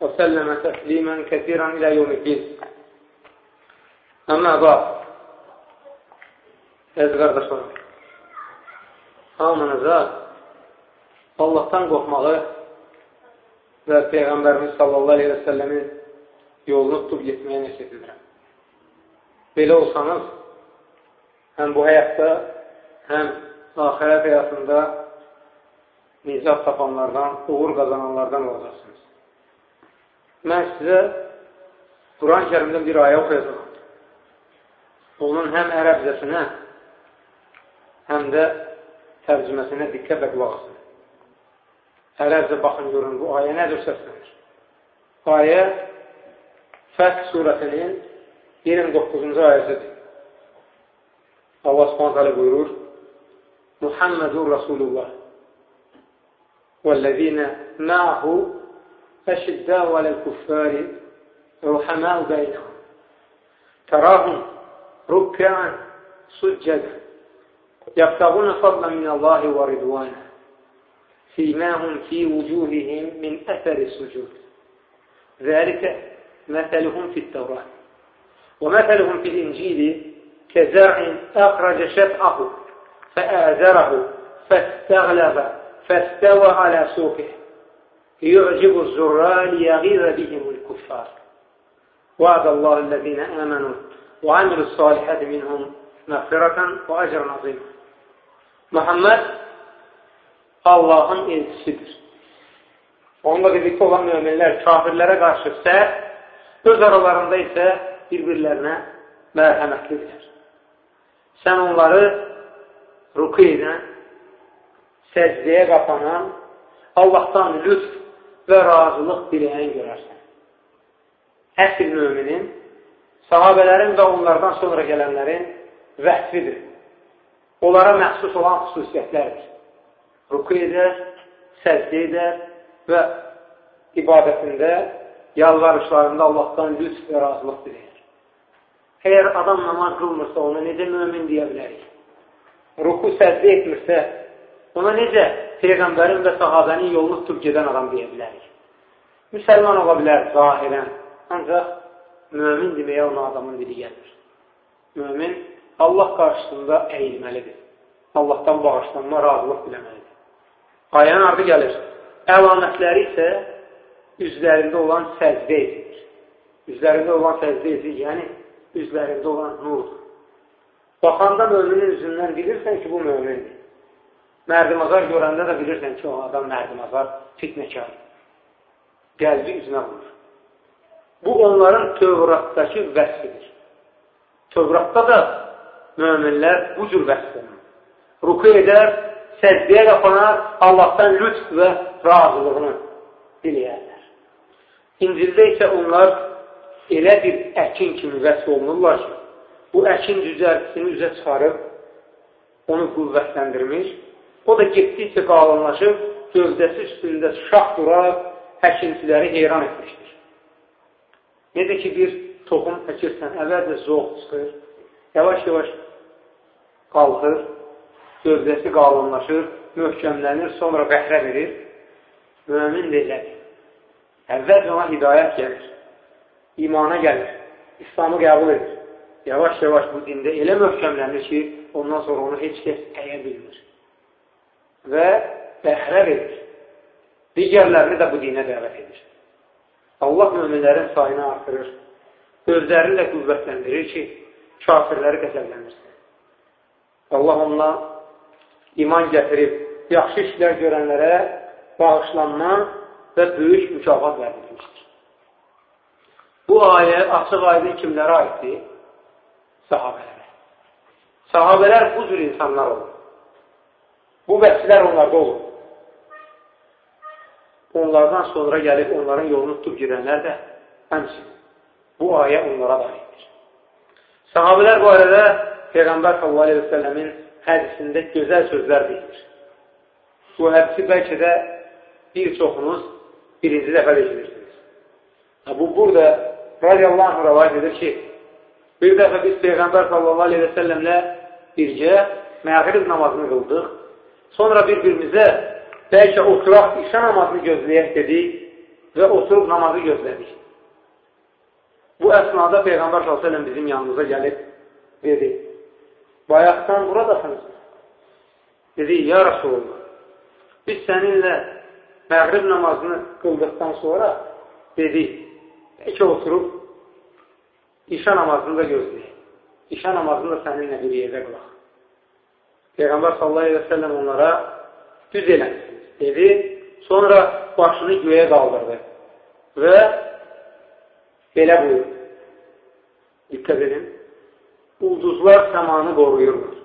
وسلم تسليما كثيرا إلى يوم الدين أما بعد Əziz qardaşlarım, hamınıza Allahdan qorxmağı və Peyğəmbərimiz sallallahu aleyhi və səlləmin yolunu tutub getməyə nəsət edirəm. Belə olsanız, həm bu həyatda, həm ahirət həyatında nicat tapanlardan, uğur qazananlardan olacaqsınız. Mən sizə Quran-ı kərimdən bir ayə oxuyacaqım. Onun həm ərəbcəsinə, həm də tərcüməsinə diqqət və qulaq asın. Ərəbcə baxın, görün, bu ayə nədir səslənir? Ayə Fəth surəsinin 29-cu ayəsidir. Allah subhanət buyurur, Muhammedur Rasulullah وَالَّذِينَ مَعَهُ أَشِدَّاءُ عَلَى الْكُفَّارِ رُحَمَاءُ بَيْنَهُمْ. تَرَاهُمْ رُكَّعًا سُجَّدًا يبتغون فضلا من الله ورضوانه فيماهم في وجوههم من أثر السجود. ذلك مثلهم في التوراة ومثلهم في الإنجيل كزرع أخرج شفعه فآزره فاستغلب فاستوى على سوقه. يعجب الزراء ليغيظ بهم الكفار وعد الله الذين آمنوا وعملوا الصالحات منهم مغفرة وأجرا عظيما Muhammed Allahın elçisidir. Onunla birlikte olan müminler kafirlere karşı sert, öz aralarında isə bir-birlərinə mərhəmətlidir. Sən onları ruku edən, səcdiyə qapanan, Allahdan lütf və razılıq diləyən görərsən. Əsl müminin, sahabələrin və onlardan sonra gələnlərin vəhvidir. Onlara məxsus olan xüsusiyyətlərdir. Ruku edər, səcdə edər və ibadətində, yalvarışlarında Allahdan lütf və razılıq diləyir. Əgər adam namaz qılmırsa, ona necə mümin deyə bilərik? Ruku səcdə etmirsə, ona necə Peyğəmbərin və sahabənin yolunu tutub gedən adam deyə bilərik? Müsəlman ola bilər zahirən, ancaq mümin deməyə ona adamın dili gəlir. Mümin Allah qarşısında əyilməlidir. Allahdan bağışlanma, razılıq diləməlidir. Ayənin ardı gəlir. Əlamətləri isə üzlərində olan səcdə edilir. Üzlərində olan səcdə edilir, yəni üzlərində olan nurdur. Baxanda müminin üzündən bilirsən ki, bu mümindir. Mərdimazar görəndə də bilirsən ki, o adam mərdimazar, fitnəkar. Qəlbi üzünə vurur. Bu, onların Tövratdakı vəsfidir. Tövratda da möminlər bu cür vəsf olunur. Ruku edər, səcdiyə qapanar, Allahdan lütf və razılığını diləyərlər. İncildə isə onlar elə bir əkin kimi vəsf olunurlar ki, bu əkin cüzərtisini üzə çıxarıb, onu qüvvətləndirmiş, o da getdikcə qalınlaşıb, gövdəsi üstündə şax duraraq həkinçiləri heyran etmişdir. Necə ki, bir toxum əkirsən, əvvəlcə zoğ çıxır, yavaş-yavaş qalxır, gövdəsi qalınlaşır, möhkəmlənir, sonra bəhrə verir. Mömin elədir. Əvvəlcə ona hidayət gəlir, imana gəlir, İslamı qəbul edir. Yavaş-yavaş bu dində elə möhkəmlənir ki, ondan sonra onu heç kəs əyə bilmir. Və bəhrə verir. Digərlərini də bu dinə dəvət edir. Allah möminlərin sayını artırır. Özlərini də qüvvətləndirir ki, kafirləri qəzəblənirsin. Allah ondan iman gətirib, yaxşı işlər görənlərə bağışlanma və böyük mükafat vəd etmişdir. Bu ayə açıq aydın kimlərə aiddir? Sahabələrə. Sahabələr bu cür insanlar olur. Bu vəsilər onlarda olur. Onlardan sonra gəlib onların yolunu tutub girənlər də Həmçinin bu ayə onlara da aiddir. Sahabələr bu arada Peyğəmbər səlləmin hədisində gözəl sözlər deyilir. Bu hədisi bəlkə də bir çoxunuz birinci dəfə eşidirsiniz. Bu, burada radiyallahu rəvayət edir ki, bir dəfə biz Peyğəmbər səlləmlə bircə məğrib namazını qıldıq. Sonra bir-birimizə bəlkə oturaq, işə namazını gözləyək dedik və oturub namazı gözlədik. Bu əsnada Peyğəmbər s.ə.v bizim yanımıza gəlib dedi, bayaqdan buradasınız. Dedi, ya Rasulullah, biz səninlə məğrib namazını qıldıqdan sonra dedik, bəlkə oturub işə namazını da gözləyək. İşə namazını da səninlə bir yerdə qılaq. Peyğəmbər sallallahu aleyhi və səlləm onlara düz eləmişsiniz, dedi. Sonra başını göyə qaldırdı və belə buyurdu. Diqqət edin. Ulduzlar səmanı qoruyurlar.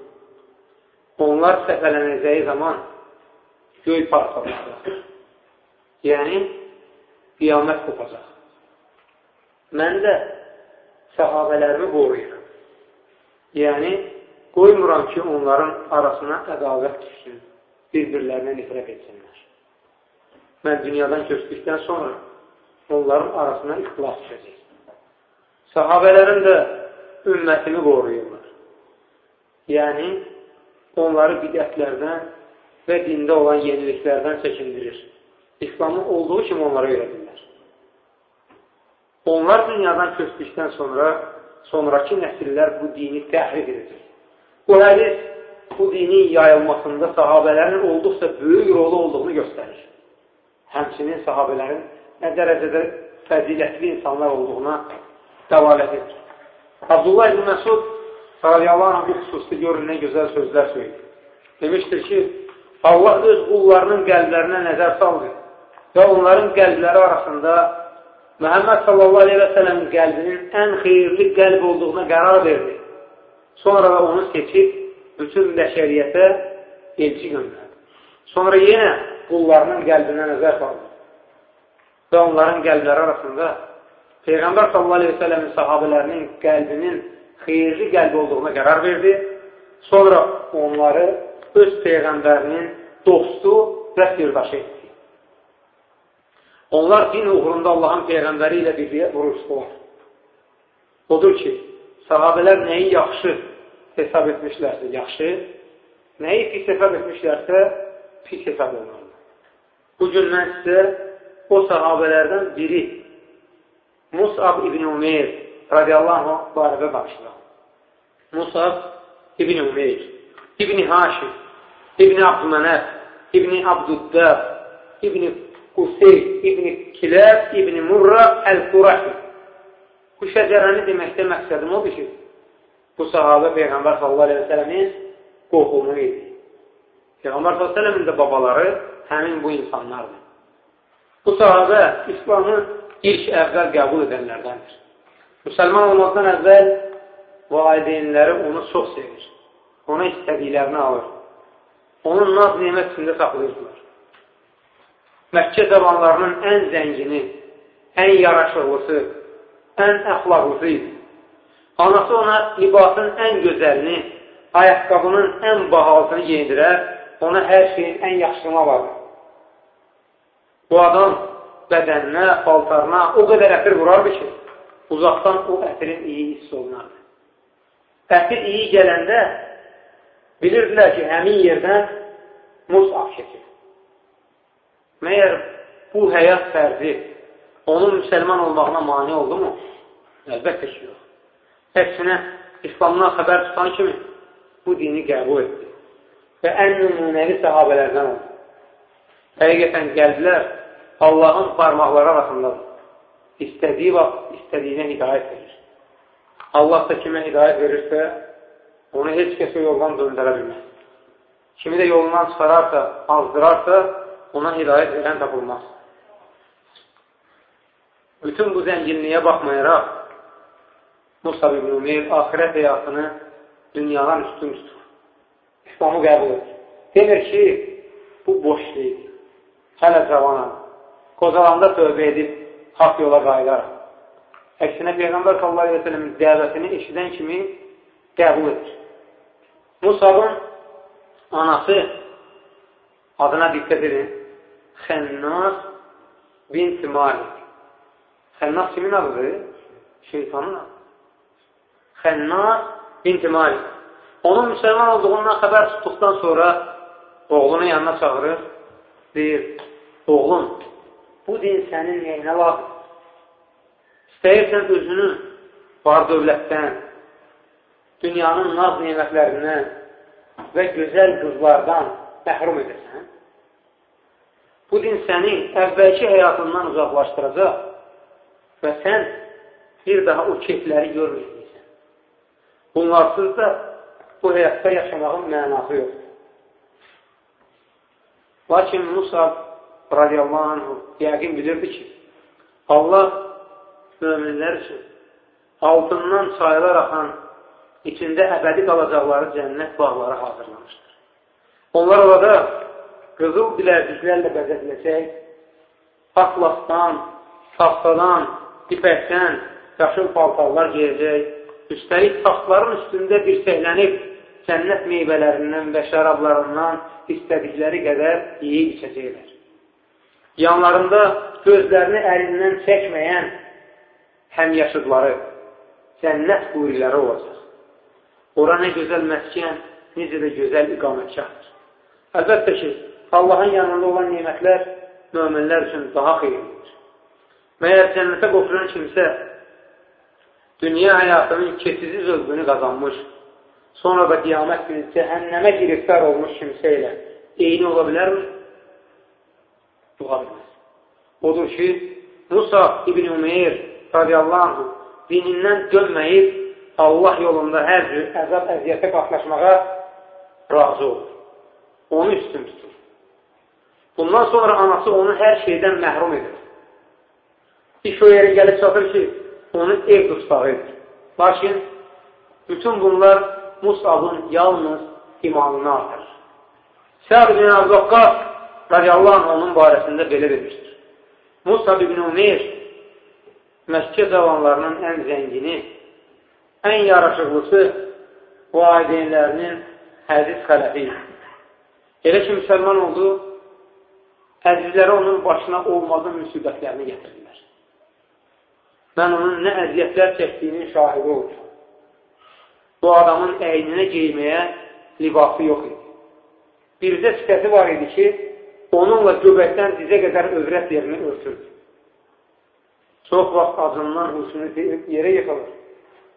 Onlar səfələnəcəyi zaman göy parçalayacaq. Yəni, qiyamət qopacaq. Mən də səhabələrimi qoruyuram. Yəni, qoymuram ki, onların arasına ədavət düşsün, bir-birlərinə nifrət etsinlər. Mən dünyadan köçdükdən sonra onların arasına ixtilaf düşəcək. Sahabələrin də ümmətini qoruyurlar. Yəni, onları bidətlərdən və dində olan yeniliklərdən çəkindirir. İslamın olduğu kimi onlara öyrədirlər. Onlar dünyadan köçdükdən sonra sonraki nəsillər bu dini təhrif edəcək. Bu hədis bu dinin yayılmasında sahabələrin olduqca böyük rolu olduğunu göstərir. Həmçinin sahabələrin nə dərəcədə fəzilətli insanlar olduğuna dəvalət edir. Abdullah ibn Məsud radiyallahu anh bu xüsusda görün nə gözəl sözlər söyləyir. Demişdir ki, Allah öz qullarının qəlblərinə nəzər saldı və onların qəlbləri arasında Məhəmməd sallallahu aleyhi və sələmin qəlbinin ən xeyirli qəlb olduğuna qərar verdi. Sonra da onu seçib bütün bəşəriyyətə elçi göndərdi. Sonra yenə qullarının qəlbinə nəzər saldı və onların qəlbləri arasında Peyğəmbər sələmin sahabələrinin qəlbinin xeyirli qəlb olduğuna qərar verdi. Sonra onları öz Peyğəmbərinin dostu və sirdaşı etdi. Onlar din uğrunda Allahın Peyğəmbəri ilə birliyə vuruşdular. Odur ki, sahabələr nəyi yaxşı hesab etmişlərsə yaxşı, nəyi pis hesab etmişlərsə pis hesab olunurdu. Bu gün mən sizə o sahabələrdən biri Musab ibn Umeyr radiyallahu anh barədə danışıram. Musab ibn Umeyr, ibn Haşim, ibn Abdülmənəf, ibn Abdüddəf, ibn Qusey, ibn Kiləb, ibn Murra Əl-Qurahi. Bu şəcərəni deməkdə məqsədim odur ki, bu sahabə Peyğəmbər sələmin qohumu idi. Peyğəmbər sələmin də babaları həmin bu insanlardır. Bu sahabə İslamı ilk əvvəl qəbul edənlərdəndir. Müsəlman olmazdan əvvəl valideynləri onu çox sevir. Ona istədiklərini alır. Onun naz nimət içində saxlayırlar. Məkkə zamanlarının ən zəngini, ən yaraşıqlısı, ən əxlaqlısı idi. Anası ona libasın ən gözəlini, ayaqqabının ən bahalısını geyindirər, ona hər şeyin ən yaxşısını alardı. Bu adam bədəninə, paltarına o qədər ətir vurardı ki, uzaqdan o ətirin iyi hiss olunardı. Ətir iyi gələndə bilirdilər ki, həmin yerdən musaf keçir. Məyər bu həyat fərzi onun müsəlman olmağına mani oldu mu? Əlbəttə ki, yox. Əksinə, İslamdan xəbər tutan kimi bu dini qəbul etdi və ən nümunəvi səhabələrdən oldu. Həqiqətən qəlblər Allahın parmaqları arasındadır. İstədiyi vaxt, istədiyinə hidayət verir. Allah da kimə hidayət verirsə, onu heç kəsə yoldan döndərə bilməz. Kimi də yolundan çıxararsa, azdırarsa, ona hidayət verən tapılmaz. Bütün bu zənginliyə baxmayaraq, Musab ibn Umeyr ahirət həyatını dünyadan üstün tutur. İslamı qəbul edir. Demir ki, bu boş deyil. Hələ cavanam qocalanda tövbə edib haqq yola qayıdaraq. Əksinə Peyğəmbər sallallahu aleyhi ve dəvətini eşidən kimi qəbul edir. Musabın anası adına diqqət edin. Xənnas bint Malik. Xənnas kimin adıdır? Şeytanın. Xənnas bint Malik. Onun müsəlman olduğundan xəbər tutduqdan sonra oğlunu yanına çağırır. Deyir, oğlum, bu din sənin neyinə lazım? İstəyirsən özünü var dövlətdən, dünyanın naz nemətlərindən və gözəl qızlardan məhrum edirsən. Bu din səni əvvəlki həyatından uzaqlaşdıracaq və sən bir daha o keyfləri görməyəcəksən. Bunlarsız da bu həyatda yaşamağın mənası yoxdur. Lakin Musa radiyallahu anh yəqin bilirdi ki, Allah möminlər üçün altından çaylar axan, içində əbədi qalacaqları cənnət bağları hazırlamışdır. Onlar orada qızıl bilərdiklərlə bəzədiləcək, atlasdan, taxtadan, ipəkdən, yaşıl paltarlar geyəcək, üstəlik taxtların üstündə bir səhlənib, cənnət meyvələrindən və şərablarından istədikləri qədər yeyib içəcəklər. Yanlarında gözlərini əlindən çəkməyən həmyaşıdları, cənnət huriləri olacaq. Ora nə gözəl məskən, necə də gözəl iqamətgahdır. Əlbəttə ki, Allahın yanında olan nimətlər möminlər üçün daha xeyirlidir. Məyər cənnətə qoşulan kimsə dünya həyatının keçici zövqünü qazanmış, sonra da qiyamət günü cəhənnəmə giriftar olmuş kimsə ilə eyni ola bilərmi? Ola bilməz. Odur ki, Musa İbn Umeyr radiyallahu anh dinindən dönməyib Allah yolunda hər cür əzab əziyyətə qatlaşmağa razı olur. Onu üstün tutur. Bundan sonra anası onu hər şeydən məhrum edir. İş o yerə gəlib çatır ki, onu ev tutsağı edir. Lakin bütün bunlar Musabın yalnız imanını artırır. Səb ibn Abdəqqas radiyallahu anh onun barəsində belə demişdir. Musab ibn Umeyr Məkkə cavanlarının ən zəngini, ən yaraşıqlısı valideynlərinin hədis xələfi. Elə ki, müsəlman oldu, əzizləri onun başına olmadığı müsibətlərini gətirirlər. Mən onun nə əziyyətlər çəkdiyinin şahidi olmuşam. Bu adamın əyninə geyməyə libası yox idi. Bircə sifəti var idi ki, onunla göbəkdən dizə qədər övrət yerini örtürdü. Çox vaxt acından huşunu yerə yıxılır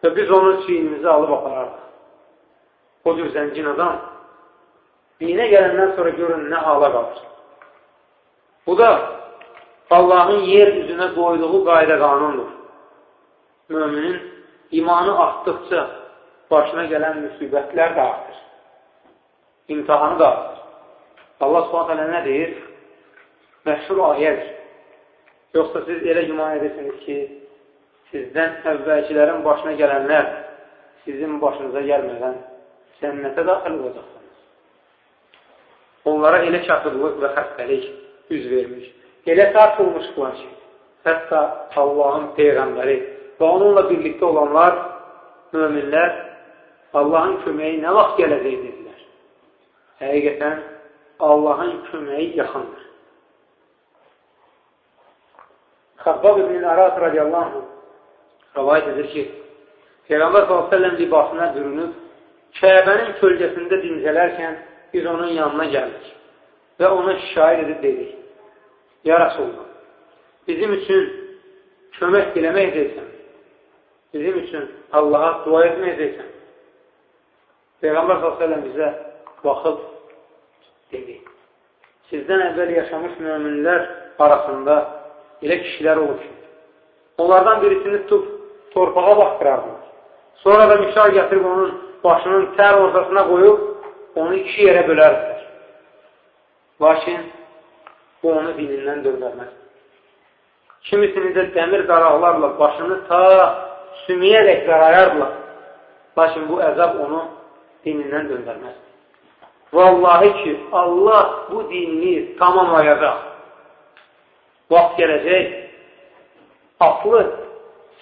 və biz onun çiynimizi alıb aparardıq. O cür zəngin adam dinə gələndən sonra görün nə hala qalır. Bu da Allahın yer üzünə qoyduğu qayda qanundur. Müminin imanı artdıqca başına gələn müsibətlər də artır. İmtihanı da artır. Allah s.ə.v nə deyir? Məşhur ayədir. Yoxsa siz elə güman edirsiniz ki, sizdən əvvəlkilərin başına gələnlər sizin başınıza gəlmədən cənnətə daxil olacaqsınız. Onlara elə çatırlıq və xəstəlik üz vermiş, elə tartılmış filan ki, hətta Allahın Peyğəmbəri və onunla birlikdə olanlar, müminlər Allahın köməyi nə vaxt gələcək dedilər. Həqiqətən Allahın köməyi yaxındır. Xabbab ibn Arat radiyallahu rəvayət edir ki, Peyğəmbər s.ə.v libasına bürünüb, Kəbənin kölgəsində dincələrkən biz onun yanına gəldik və ona şikayət edib dedik, Ya Rasulullah, bizim üçün kömək diləməyəcəksən, bizim üçün Allaha dua etməyəcəksən. Peyğəmbər s.ə.v bizə baxıb dedi, sizdən əvvəl yaşamış müminlər arasında elə kişilər olur ki, onlardan birisini tutub torpağa baxdırardılar. Sonra da mişar gətirib onun başının tər ortasına qoyub, onu iki yerə bölərdilər. Lakin bu onu dinindən döndərməz. Kimisini də dəmir qaraqlarla başını ta sümüyərək qarayardılar. Lakin bu əzab onu dinindən döndərməz. Vallahi ki, Allah bu dinini tamamlayacaq vaxt gələcək, atlı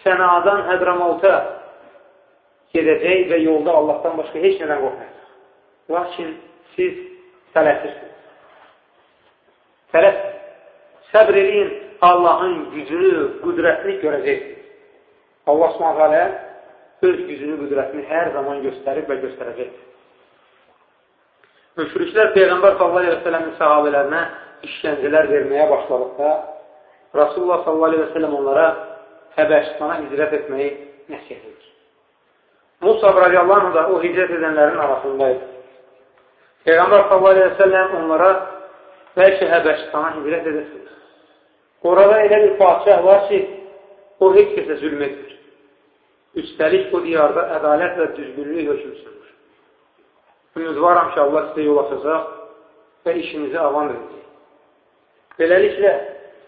Sənadan Hədramauta gedəcək və yolda Allahdan başqa heç nədən qorxmayacaq. Lakin siz tələsirsiniz. Tələs, səbr edin, Allahın gücünü, qüdrətini görəcəksiniz. Allah s.ə. öz gücünü, qüdrətini hər zaman göstərib və göstərəcəkdir. Müşriklər Peyğəmbər s.ə.v-in sahabələrinə işgəncələr verməyə başladıqda Rasulullah s.ə.v onlara Həbəşistana hicrət etməyi nəsiyyət edir. Musab radiyallahu da o hicrət edənlərin arasındaydı. Peyğəmbər s.ə.v onlara bəlkə Həbəşistana hicrət edəsiniz. Orada elə bir padişah var ki, o heç kəsə zülm etmir. Üstəlik o diyarda ədalət və düzgünlük hökm sürür. Ümidvaram ki, Allah sizə yol açacaq və işinizi avan edəcək. Beləliklə,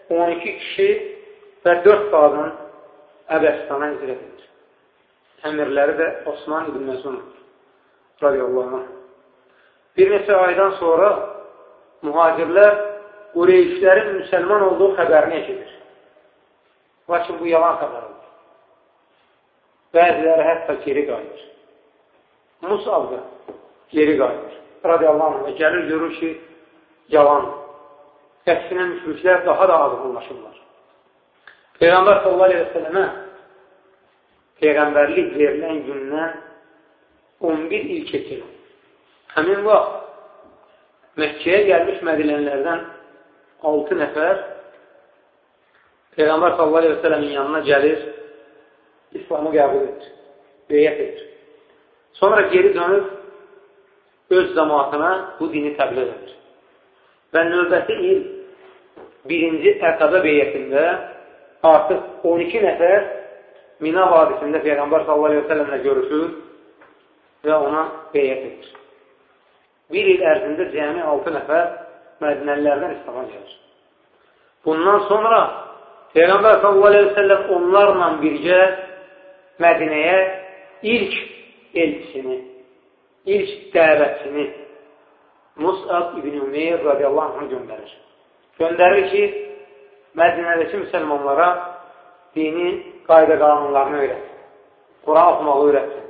12 kişi və 4 qadın Əbəstana hicrət edir. Əmirləri də Osman ibn Məzundur radiyallahu anh. Bir neçə aydan sonra mühacirlər Qureyşlərin müsəlman olduğu xəbərini eşidir. Lakin bu yalan xəbər olur. Bəziləri hətta geri qayır. Musab da geri qayır. Radiyallahu anh və gəlir görür ki, yalandır. Əksinə müşriklər daha da azğınlaşırlar. Peyğəmbər sallallahu aleyhi və sələmə Peyğəmbərlik verilən gündən 11 il keçir. Həmin vaxt Məkkəyə gəlmiş mədilənlərdən 6 nəfər Peyğəmbər sallallahu aleyhi və sələmin yanına gəlir, İslamı qəbul edir, beyyət edir. Sonra geri dönüb öz zamanına bu dini təbliğ edir. Və növbəti il birinci Əqəbə beyyətində artıq 12 nəfər Mina vadisində Peyğəmbər s.ə.v-lə görüşür və ona beyyət edir. Bir il ərzində cəmi 6 nəfər mədinəlilərdən İslama gəlir. Bundan sonra Peyğəmbər s.ə.v onlarla birgə Mədinəyə ilk elçisini, ilk dəvətçini Musab ibn Ümeyr radiyallahu anh göndərir. Göndərir ki, Mədinədəki müsəlmanlara dini qayda qanunlarını öyrətsin. Quran oxumağı öyrətsin.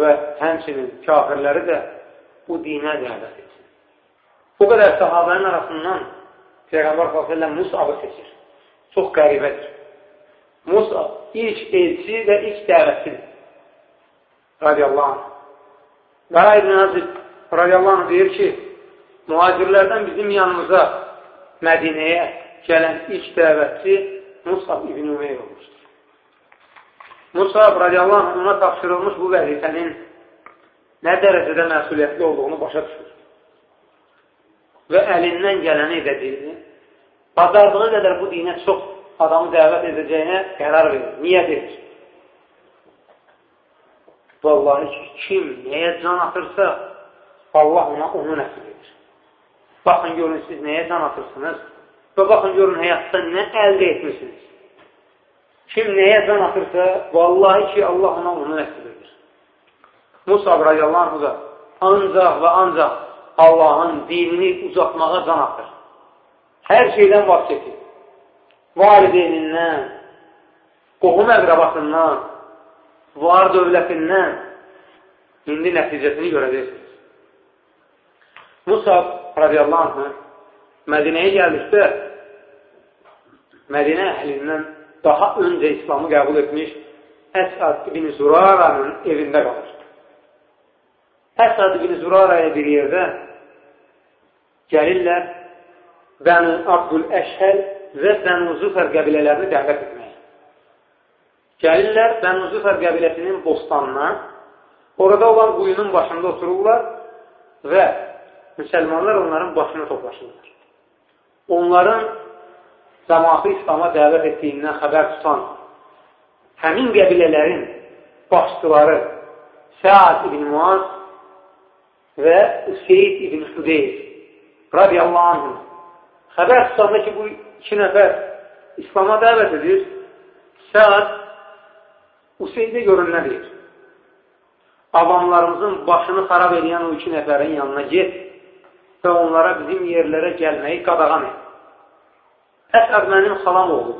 Və həmçinin kafirləri də bu dinə dəvət etsin. Bu qədər sahabənin arasından Peyğəmbər s.ə.v Musabı seçir. Çox qəribədir. Musab ilk elçi və ilk dəvətçidir. Radiyallahu anh. Qara İbn Azib radiyallahu anh deyir ki, mühacirlərdən bizim yanımıza Mədinəyə gələn ilk dəvətçi Musab ibn Ümeyr olmuşdur. Musab radiyallahu anh ona tapşırılmış bu vəzifənin nə dərəcədə məsuliyyətli olduğunu başa düşür. Və əlindən gələni edəcəyini, bacardığı qədər bu dinə çox adamı dəvət edəcəyinə qərar verir, niyyət edir. Vallahi ki, kim nəyə can atırsa, Allah ona onu nəsib edir. Baxın, görün, siz nəyə can atırsınız? Və baxın, görün, həyatda nə əldə etmişsiniz. Kim nəyə can atırsa, vallahi ki, Allah ona onu nəsib edir. Musab radiyallahu anh da ancaq və ancaq Allahın dinini uzatmağa can atır. Hər şeydən vaxt çəkir. Valideynindən, qohum əqrabasından, var dövlətindən indi nəticəsini görəcəksiniz. Musab radiyallahu anh Mədinəyə gəldikdə Mədinə əhlindən daha öncə İslamı qəbul etmiş Əsad ibn Zuraranın evində qalır. Əsad ibn Zuraraya bir yerdə gəlirlər Bənu Abdül Əşhəl və Bənu Züfər qəbilələrini dəvət etməyə. Gəlirlər Bənu Züfər qəbiləsinin bostanına, orada olan quyunun başında otururlar və müsəlmanlar onların başına toplaşırlar onların cəmatı İslama dəvət etdiyindən xəbər tutan həmin qəbilələrin başçıları Səad ibn Muaz və Üseyd ibn Hüdeyr radiyallahu anh xəbər tutanda ki, bu iki nəfər İslama dəvət edir, Səad Useydə görün nə deyir? Avamlarımızın başını xarab edən o iki nəfərin yanına get və onlara bizim yerlərə gəlməyi qadağan et. Əsəd mənim xalam oğlu.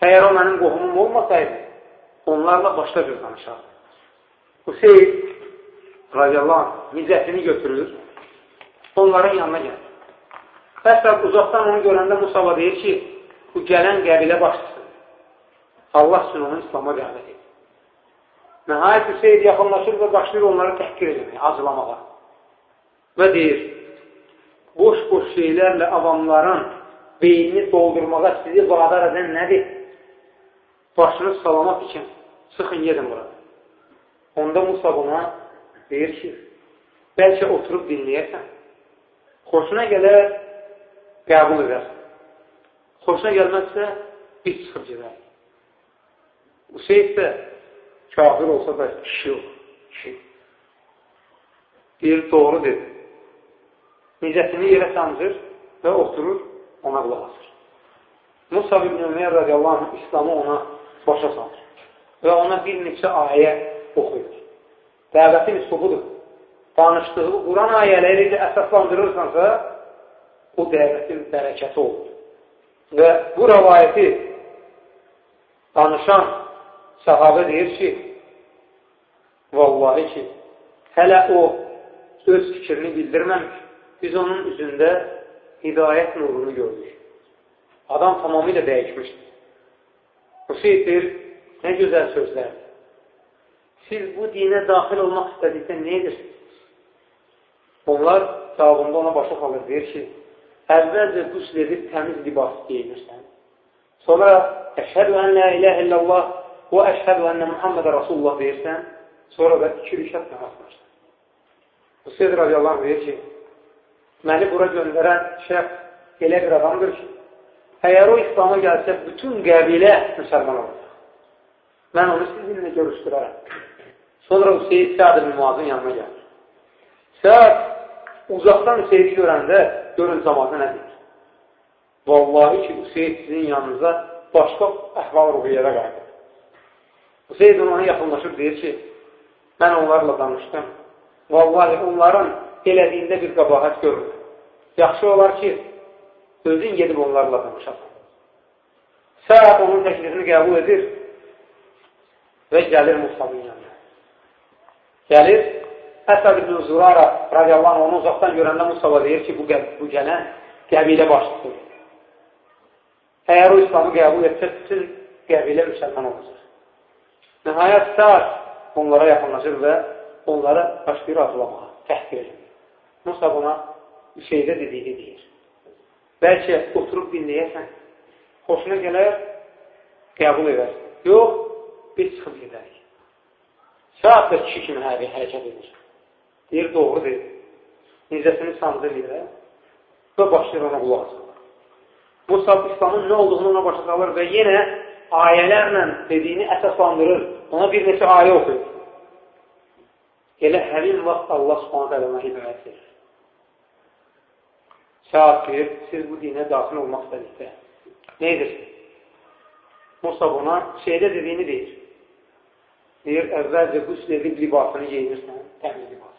Əgər o mənim qohumum olmasaydı, onlarla başqa cür danışardı. Hüseyin radiyallahu anh nizzətini götürür, onların yanına gəlir. Bəsbət uzaqdan onu görəndə Musaba deyir ki, bu gələn qəbilə başçısı. Allah üçün onu İslama dəvət edir. Nəhayət Hüseyin yaxınlaşır və başlayır onları təhqir etməyə, acılamağa. Və deyir, boş-boş şeylərlə avamların beynini doldurmağa sizi vadar edən nədir? Başınız salamat için sıxın yedin burada. Onda Musa buna deyir ki, bəlkə oturub dinləyərsən. Xoşuna gələr, qəbul edərsən. Xoşuna gəlməzsə, biz çıxıb gedər. Hüseyin isə kafir olsa da kişi yox, kişi. Deyir, doğru dedi. Nizzətini yerə sancır və oturur, ona qulaq asır. Musab ibn Ömeyr radiyallahu anh İslamı ona başa salır və ona bir neçə ayə oxuyur. Dəvətin üslubudur. Danışdığı Quran ayələri ilə əsaslandırırsansa, o dəvətin bərəkəti olur. Və bu rəvayəti danışan sahabə deyir ki, vallahi ki, hələ o öz fikrini bildirməmiş, biz onun üzündə hidayət nurunu gördük. Adam tamamilə dəyişmişdir. Hüseyin deyir, nə gözəl sözlərdir. Siz bu dinə daxil olmaq istədikdə nə edirsiniz? Onlar cavabında ona başa qalır, deyir ki, əvvəlcə qüsl edib təmiz libas geyinirsən. Sonra əşhədu ən la iləhə illallah və əşhədu ənə Muhammedə Rasulullah deyirsən, sonra da iki rükət namaz qılırsan. Hüseyd radiyallahu deyir ki, məni bura göndərən şəxs elə bir adamdır ki, əgər o İslama gəlsə, bütün qəbilə müsəlman olacaq. Mən onu sizinlə görüşdürərəm. Sonra Hüseyd Səad ibn Muazın yanına gəlir. Səad uzaqdan Hüseydi görəndə görün zamanı nə deyir? Vallahi ki, Hüseyd sizin yanınıza başqa əhval ruhiyyədə qayıdır. Hüseyd ona yaxınlaşıb deyir ki, mən onlarla danışdım. Vallahi onların elədiyində bir qabahət görür. Yaxşı olar ki, özün gedib onlarla danışasan. Səad onun təklifini qəbul edir və gəlir Musabın yanına. Gəlir, Əsad ibn Zurara radiyallahu onu uzaqdan görəndə Musaba deyir ki, bu, bu gələn qəbilə başçısıdır. Əgər o İslamı qəbul etsə, bütün qəbilə müsəlman olacaq. Nəhayət Səad onlara yaxınlaşır və onları başlayır azlamağa, təhqir edir. Musa buna şeydə dediyini deyir. Bəlkə oturub dinləyəsən, xoşuna gələr, qəbul edərsən. Yox, biz çıxıb gedərik. Saat da kişi kimi hər hərəkət edir. Deyir, doğru deyir. Nizzəsini sandır yerə və başlayır ona qulaq asılır. Musa İslamın nə olduğunu ona başa salır və yenə ayələrlə dediyini əsaslandırır. Ona bir neçə ayə oxuyur. Elə həmin vaxt Allah subhanət ələmə hidayət verir. Cavab verir, siz bu dinə daxil olmaq istədikdə. Nə edirsiniz? Musa buna şeydə dediyini deyir. Deyir, əvvəlcə qüsl edib libasını geyinirsən, təmiz libas.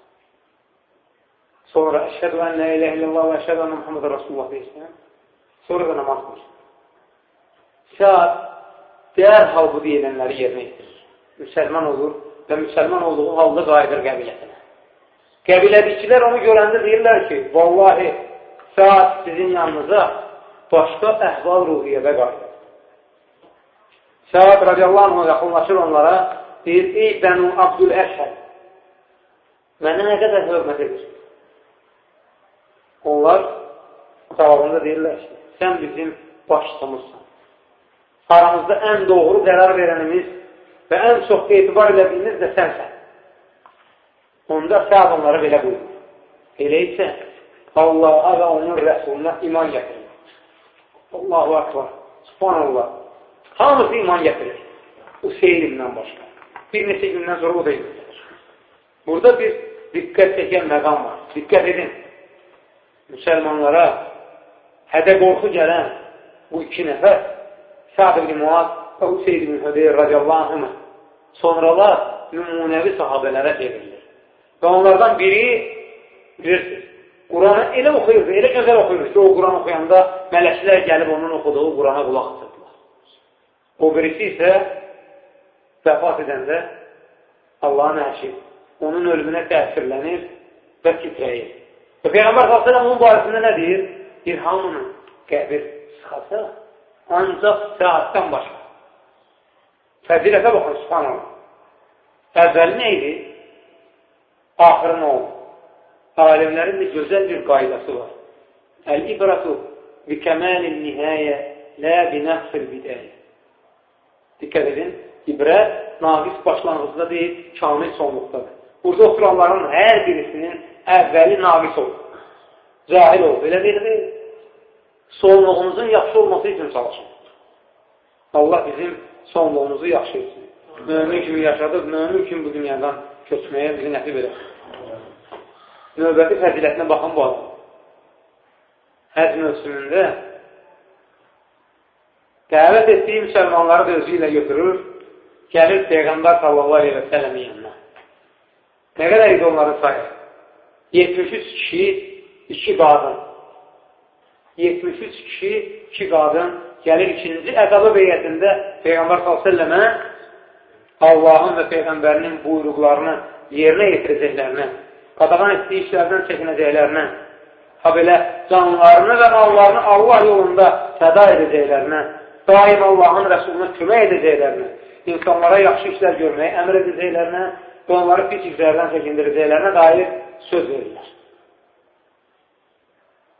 Sonra əşhədu ən lə ilə illallah və əşhədu ən Muhammed Rasulullah deyirsən, sonra da namaz qılırsan. Saat dərhal bu deyilənləri yerinə yetirir. Müsəlman olur və müsəlman olduğu halda qayıdır qəbiləsinə. Qəbilədikilər onu görəndə deyirlər ki, vallahi saat sizin yanınıza başqa əhval ruhiyyədə qayıdır. Saat radiyallahu anh yaxınlaşır onlara, deyir, ey bənu Abdül Əşhəd, mənə nə qədər hörmət edir? Onlar cavabında deyirlər ki, sən bizim başçımızsan aramızda ən doğru qərar verənimiz və ən çox etibar edədiyimiz də sənsən. Onda Səad onlara belə buyurur. Elə isə Allaha və onun rəsuluna iman gətirir. Allahu akbar. Subhanallah. Hamısı iman gətirir. Useylimdən başqa. Bir neçə gündən sonra o da gətirir. Burada bir diqqət çəkən məqam var. Diqqət edin. Müsəlmanlara hədə qorxu gələn bu iki nəfər Səad ibn Muaz və Hüseyd ibn Hüdeyr radiyallahu anh sonralar nümunəvi sahabələrə çevrilir. Və onlardan biri, bilirsiniz, Quranı elə oxuyurdu, elə gözəl oxuyurdu ki, o Quran oxuyanda mələklər gəlib onun oxuduğu Qurana qulaq asırdılar. O birisi isə vəfat edəndə Allahın əşi onun ölümünə təsirlənir və titrəyir. Və Peyğəmbər s.ə.v onun barəsində nə deyir? Bir hamının qəbir sıxası ancaq saatdan başqa. Fəzilətə baxın, subhanallah. Əvvəli nə idi? Axırı nə oldu? Alimlərin də gözəl bir qaydası var. Əl-ibratu bi kəmalin nihayə lə bi nəxsil bidəyə. Dikkat edin, ibrət naqis başlanğıcda deyil, kamil sonluqdadır. Burada oturanların hər birisinin əvvəli naqis olur. Cahil olur, elə deyil, deyil. Sonluğumuzun yaxşı olması üçün çalışın. Allah bizim sonluğumuzu yaxşı etsin. Mömin kimi yaşadıq, mömin kimi bu dünyadan köçməyə bizi nəsib edək. Növbəti fəzilətinə baxın bu adam. Həz mövsümündə dəvət etdiyi müsəlmanları da özü ilə götürür, gəlir Peyğəmbər sallallahu aleyhi və sələmin yanına. Nə qədər idi onları sayır? 73 kişi, 2 qadın. 73 kişi, 2 qadın gəlir ikinci əqabı beyyətində Peyğəmbər s.ə.və Allahın və Peyğəmbərinin buyruqlarını yerinə yetirəcəklərinə, qadağan etdiyi işlərdən çəkinəcəklərinə, ha belə canlarını və mallarını Allah yolunda fəda edəcəklərinə, daim Allahın Rəsuluna kömək edəcəklərinə, insanlara yaxşı işlər görməyə əmr edəcəklərinə və onları pis işlərdən çəkindirəcəklərinə dair söz verirlər.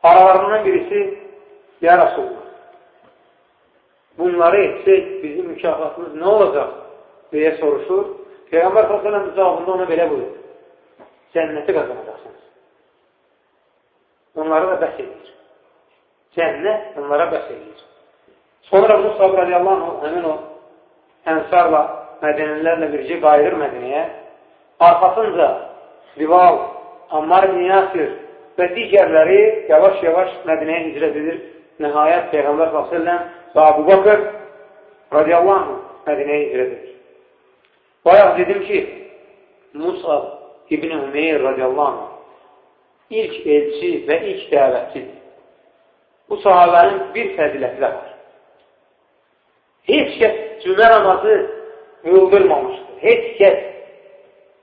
Aralarından birisi, Ya Rasulullah, bunları etsək bizim mükafatımız nə olacaq deyə soruşur. Peyğəmbər s.ə.v cavabında ona belə buyurur. Cənnəti qazanacaqsınız. Onları da bəs edir. Cənnət onlara bəs edir. Sonra Musab radiyallahu anh, həmin o ənsarla, mədənələrlə bircə qayıdır Mədiniyə. Arxasınca Rival, Ammar ibn Yasir və digərləri yavaş-yavaş Mədiniyə hicrət edir. Nəhayət Peyğəmbər s.ə.v və Abu Bakır radiyallahu anh Mədiniyə hicrət edir. Bayaq dedim ki, Musab İbn Ümeyr radiyallahu anh ilk elçi və ilk dəvətçidir. Bu sahabənin bir fəziləti var. Heç kəs cümə namazı qıldırmamışdır. Heç kəs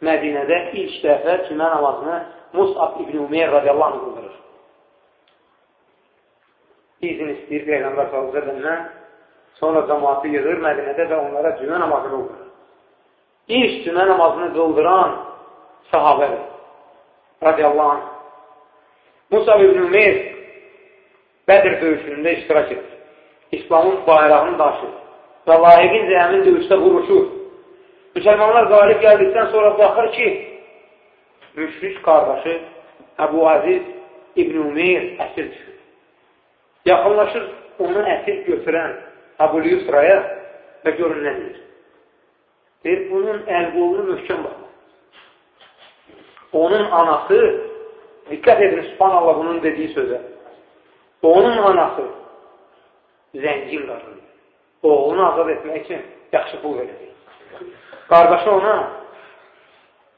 Mədinədə ilk dəfə cümə namazını Musab İbn Ümeyr radiyallahu anh qıldırır. İzin istəyir Peyğəmbər s.ə.v-dən sonra cəmatı yığır Mədinədə və onlara cümə namazını qıldırır ilk cümə namazını qıldıran sahabədir. Radiyallahu anh. Musab ibn Ümeyr Bədir döyüşündə iştirak edir. İslamın bayrağını daşır və layiqincə əmin döyüşdə vuruşur. Müsəlmanlar qalib gəldikdən sonra baxır ki, müşrik qardaşı Əbu Aziz İbn Ümeyr əsir düşür. Yaxınlaşır onu əsir götürən Əbu Yusraya və görün nə deyir. Deyir, bunun əl-qolunu möhkəm baxmaq. Onun anası, diqqət edin, subhanallah bunun dediyi sözə. Onun anası zəngin qadındır. Oğlunu azad etmək üçün yaxşı pul verəcək. Qardaşı ona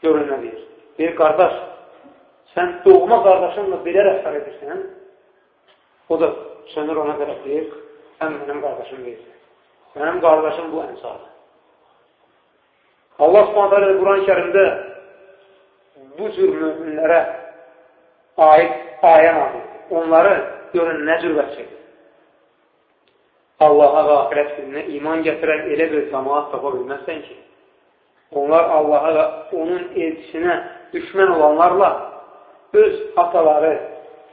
görün nə deyir. Deyir, qardaş, sən doğma qardaşınla belə rəftar edirsən, o da sönür ona tərəf deyir, sən mənim qardaşım deyirsən. Mənim qardaşım bu ənsardır. Allah subhanətə alə Quran-ı kərimdə bu cür müminlərə aid ayə nazir. Onları görün nə cür vəçəkdir. Allaha və ahirət gününə iman gətirən elə bir cəmaat tapa bilməzsən ki, onlar Allaha və onun elçisinə düşmən olanlarla öz ataları,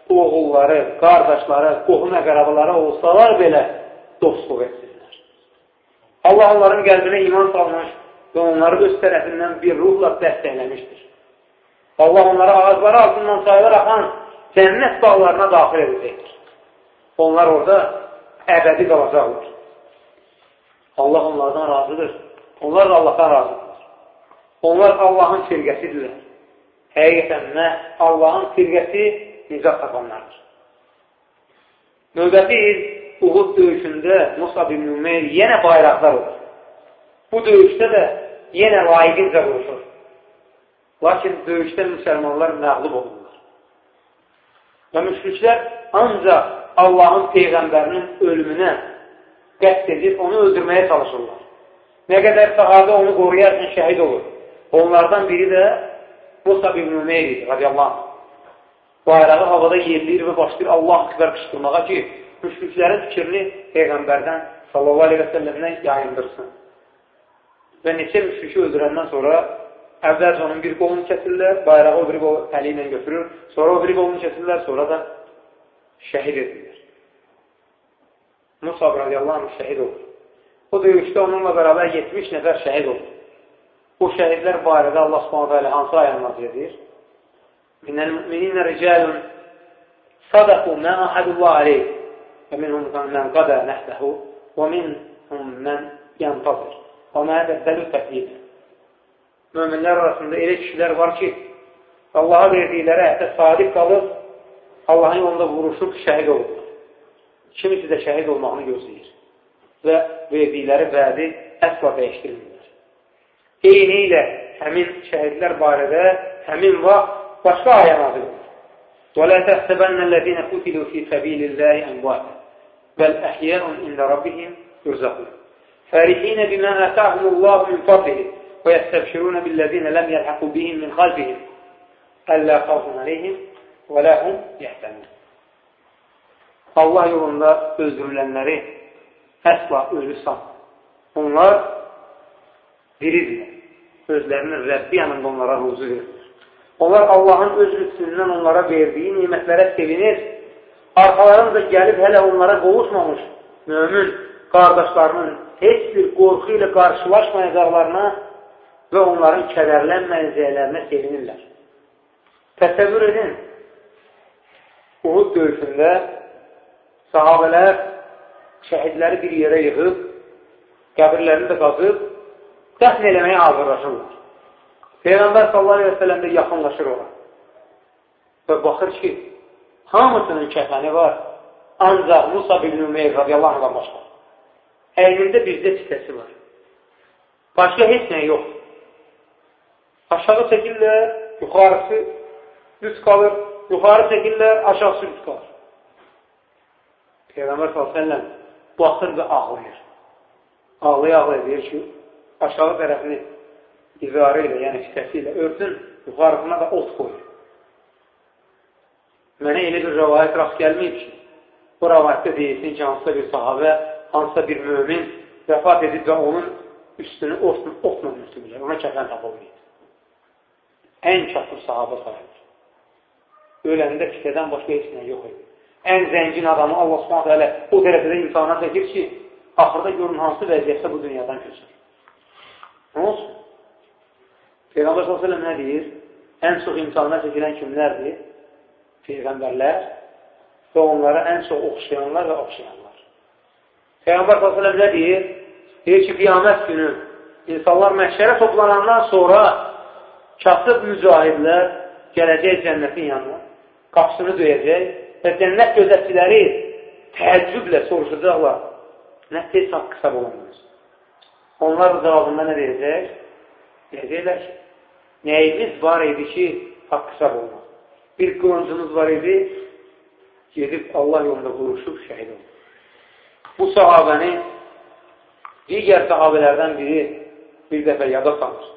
oğulları, qardaşları, qohum əqrabaları olsalar belə dostluq etsinlər. Allah onların qəlbinə iman salmış, və onları öz tərəfindən bir ruhla dəstəkləmişdir. Allah onlara ağızları altından sayılar axan cənnət bağlarına daxil edəcəkdir. Onlar orada əbədi qalacaqlar. Allah onlardan razıdır. Onlar da Allahdan razıdırlar. Onlar Allahın firqəsidirlər. Həqiqətən nə? Allahın firqəsi nicat tapanlardır. Növbəti il Uhud döyüşündə Musab ibn Ümeyr yenə bayraqlar olur. Bu döyüşdə də yenə layiqincə vuruşur. Lakin döyüşdə müsəlmanlar məğlub olurlar. Və müşriklər ancaq Allahın Peyğəmbərinin ölümünə qəst edir, onu öldürməyə çalışırlar. Nə qədər sahabə onu qoruyarkən şəhid olur. Onlardan biri də Musab ibn Umeyr idi, radiyallahu anh. Bayrağı havada yerləyir və başlayır Allah qıqlar qışqırmağa ki, müşriklərin fikrini Peyğəmbərdən sallallahu aleyhi və səlləmdən yayındırsın. Və neçə müşriki öldürəndən sonra əvvəlcə onun bir qolunu kəsirlər, bayrağı o bir qolu əli ilə götürür, sonra o bir qolunu kəsirlər, sonra da şəhid edirlər. Musab radiyallahu anh şəhid olur. O döyüşdə onunla bərabər 70 nəfər şəhid olur. Bu şəhidlər barədə Allah subhanətə alə hansı ayə nazir edir? Minəl mümininə ricalun sadaqu mə ahədullah aleyh və minhum mən qadə nəhbəhu və minhum mən yəntazir və mə bəddəlu təqlid. Möminlər arasında elə kişilər var ki, Allaha verdikləri əhdə sadiq qalıb, Allahın yolunda vuruşub şəhid olurlar. Kimisi də şəhid olmağını gözləyir və verdikləri vədi əsla dəyişdirmirlər. Eyni ilə həmin şəhidlər barədə həmin vaxt başqa ayə nazil olur. وَلَا تَحْسَبَنَّ الَّذِينَ قُتِلُوا فِي سَبِيلِ اللَّهِ أَمْوَاتًا بَلْ أَحْيَاءٌ عِندَ رَبِّهِمْ يُرْزَقُونَ فَرِحِينَ بِمَا آتَاهُمُ اللَّهُ مِنْ فَضْلِهِ وَيَسْتَبْشِرُونَ بِالَّذِينَ لَمْ يَلْحَقُوا بِهِمْ مِنْ خَلْفِهِمْ أَلَّا خَوْفٌ عَلَيْهِمْ Və ləhum yəhsənin. Allah yolunda öldürülənləri əsla ölü san. Onlar diridirlər. Özlərinin Rəbbi yanında onlara ruzu verir. Onlar Allahın öz lütfündən onlara verdiyi nimətlərə sevinir. Arxalarınca gəlib hələ onlara qovuşmamış mömin qardaşlarının heç bir qorxu ilə qarşılaşmayacaqlarına və onların kədərlənməyəcəklərinə sevinirlər. Təsəvvür edin, Uhud döyüşündə sahabələr şəhidləri bir yerə yığıb, qəbirlərini də qazıb, dəfn eləməyə hazırlaşırlar. Peyğəmbər sallallahu aleyhi və sələm də yaxınlaşır ora. Və baxır ki, hamısının kəfəni var, ancaq Musa bin Ümeyr radiyallahu anhdan başqa. Əynində bizdə çitəsi var. Başqa heç nə yox. Aşağı çəkirlər, yuxarısı düz qalır, yuxarı çəkirlər, aşağısı düz qalır. Peyğəmbər s.ə.v baxır və ağlayır. Ağlaya-ağlaya deyir ki, aşağı tərəfini ivarə ilə, yəni fitəsi ilə örtün, yuxarısına da ot qoyur. Mənə elə bir rəvayət rast gəlməyib ki, bu rəvayətdə deyilsin ki, hansısa bir sahabə, hansısa bir mömin vəfat edib və onun üstünü otla, müstümlər, ona kəfən tapılmayıb. Ən çatır sahabə sayılır. Öləndə fitədən başqa heç nə yox idi. Ən zəngin adamı Allah s.ə.v. o dərəcədə imtihana çəkir ki, axırda görün hansı vəziyyətdə bu dünyadan köçür. Nə olsun? Peyğəmbər s.ə.v nə deyir? Ən çox imtihana çəkilən kimlərdir? Peyğəmbərlər və onlara ən çox oxşayanlar və oxşayanlar. Peyğəmbər s.ə.v nə deyir? Deyir ki, qiyamət günü insanlar məhşərə toplanandan sonra kasıb mücahidlər gələcək cənnətin yanına, qapısını döyəcək və cənnət gözətçiləri təəccüblə soruşacaqlar, nə tez haqq hesab olunmaz. Onlar cavabında nə deyəcək? Deyəcəklər ki, nəyimiz var idi ki, haqq hesab olmaz. Bir qılıncımız var idi, gedib Allah yolunda vuruşub şəhid oldu. Bu sahabəni digər sahabələrdən biri bir dəfə yada salır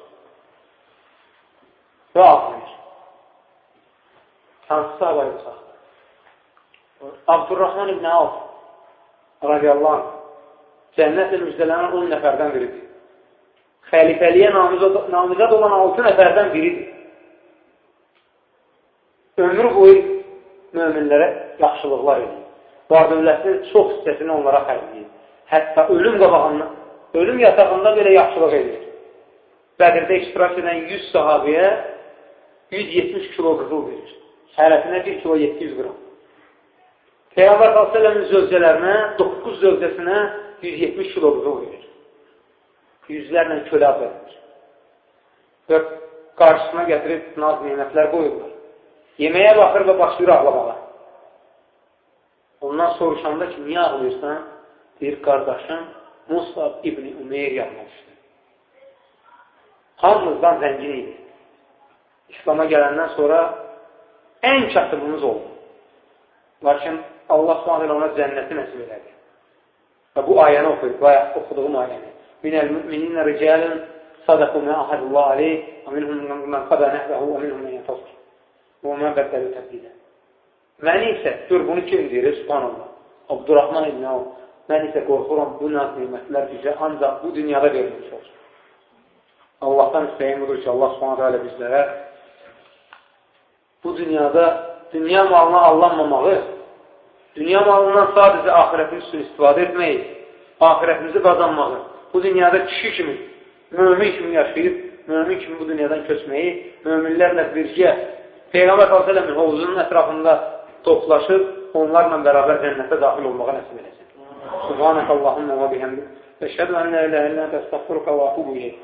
və ağlayır. Hansı sahabəyə saxdır? Abdurrahman ibn Avf radiyallahu anh cənnətlə müjdələnən 10 nəfərdən biridir. Xəlifəliyə namizad olan 6 nəfərdən biridir. Ömür boyu möminlərə yaxşılıqlar edir. Var dövlətin çox hissəsini onlara xərcləyir. Hətta ölüm qabağından, ölüm yatağında belə yaxşılıq edir. Bədirdə iştirak edən 100 sahabiyə 170 kilo qızıl verir. Hərətinə 1 kilo 700 qram. Peyğəmbər s.ə.v-in zövcələrinə, 9 zövcəsinə 170 kilo qızıl verir. Yüzlərlə kölə verilir. Və qarşısına gətirib naz neymətlər qoyurlar. Yeməyə baxır və başlayır ağlamağa. Ondan soruşanda ki, niyə ağlıyorsan? Deyir, qardaşım Musab İbni Umeyr düşdü. Hamımızdan zəngin idi. İslama gələndən sonra ən kasıbımız oldu. Lakin Allah s.ə. ona cənnəti nəsib elədi. Və bu ayəni oxuyub, bayaq oxuduğum ayəni. Minəl mümininə ricalən sadaqu mə ahədullah aleyh və minhum mən qada nəhbəhu və minhum mən yətasır. Və mən bəddəli təbdilə. Məni isə, gör bunu kim deyir, subhanallah, Abdurrahman ibn Avf, mən isə qorxuram bu naz nimətlər bizə ancaq bu dünyada verilmiş olsun. Allahdan istəyim budur ki, Allah subhanətə alə bizlərə bu dünyada dünya malına allanmamağı, dünya malından sadəcə ahirətimiz üçün istifadə etməyi, ahirətimizi qazanmağı, bu dünyada kişi kimi, mömin kimi yaşayıb, mömin kimi bu dünyadan köçməyi, möminlərlə birgə Peyğəmbər s.ə.v-in hovuzunun ətrafında toplaşıb, onlarla bərabər cənnətə daxil olmağa nəsib edəcək. Subhanək Allahümə və bihəmdik. Əşhədu ən lə ilə əllə təstəxfiruka və atubu iləyik.